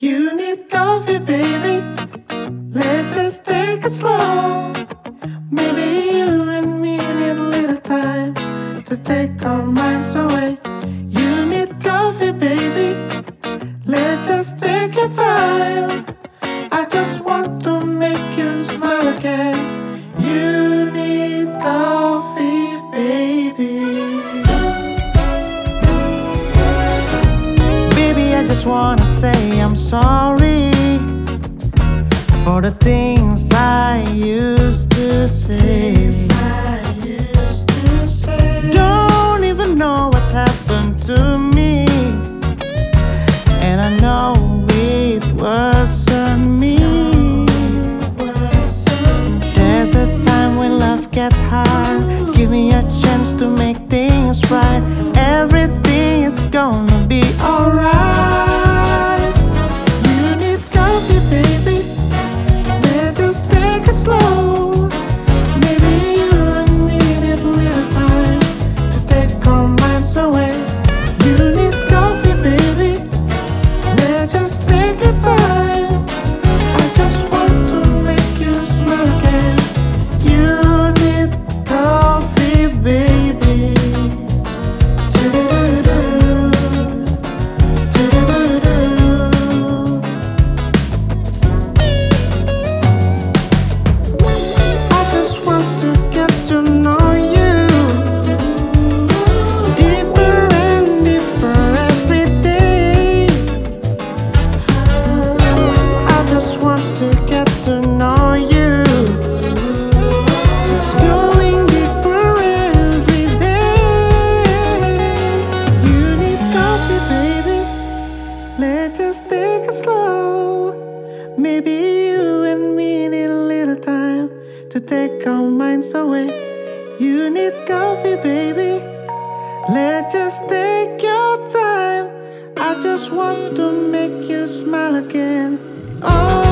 You need coffee, baby. Let's just take it slow. Maybe you and me need a little time to take our minds away. You need coffee, baby. Sorry for the things I used to say. Don't even know what happened to me, and I know it wasn't me. There's a time when love gets hard. Give me a chance to make Let's just take it slow. Maybe you and me need a little time to take our minds away. You need coffee, baby. Let's just take your time. I just want to make you smile again. Oh.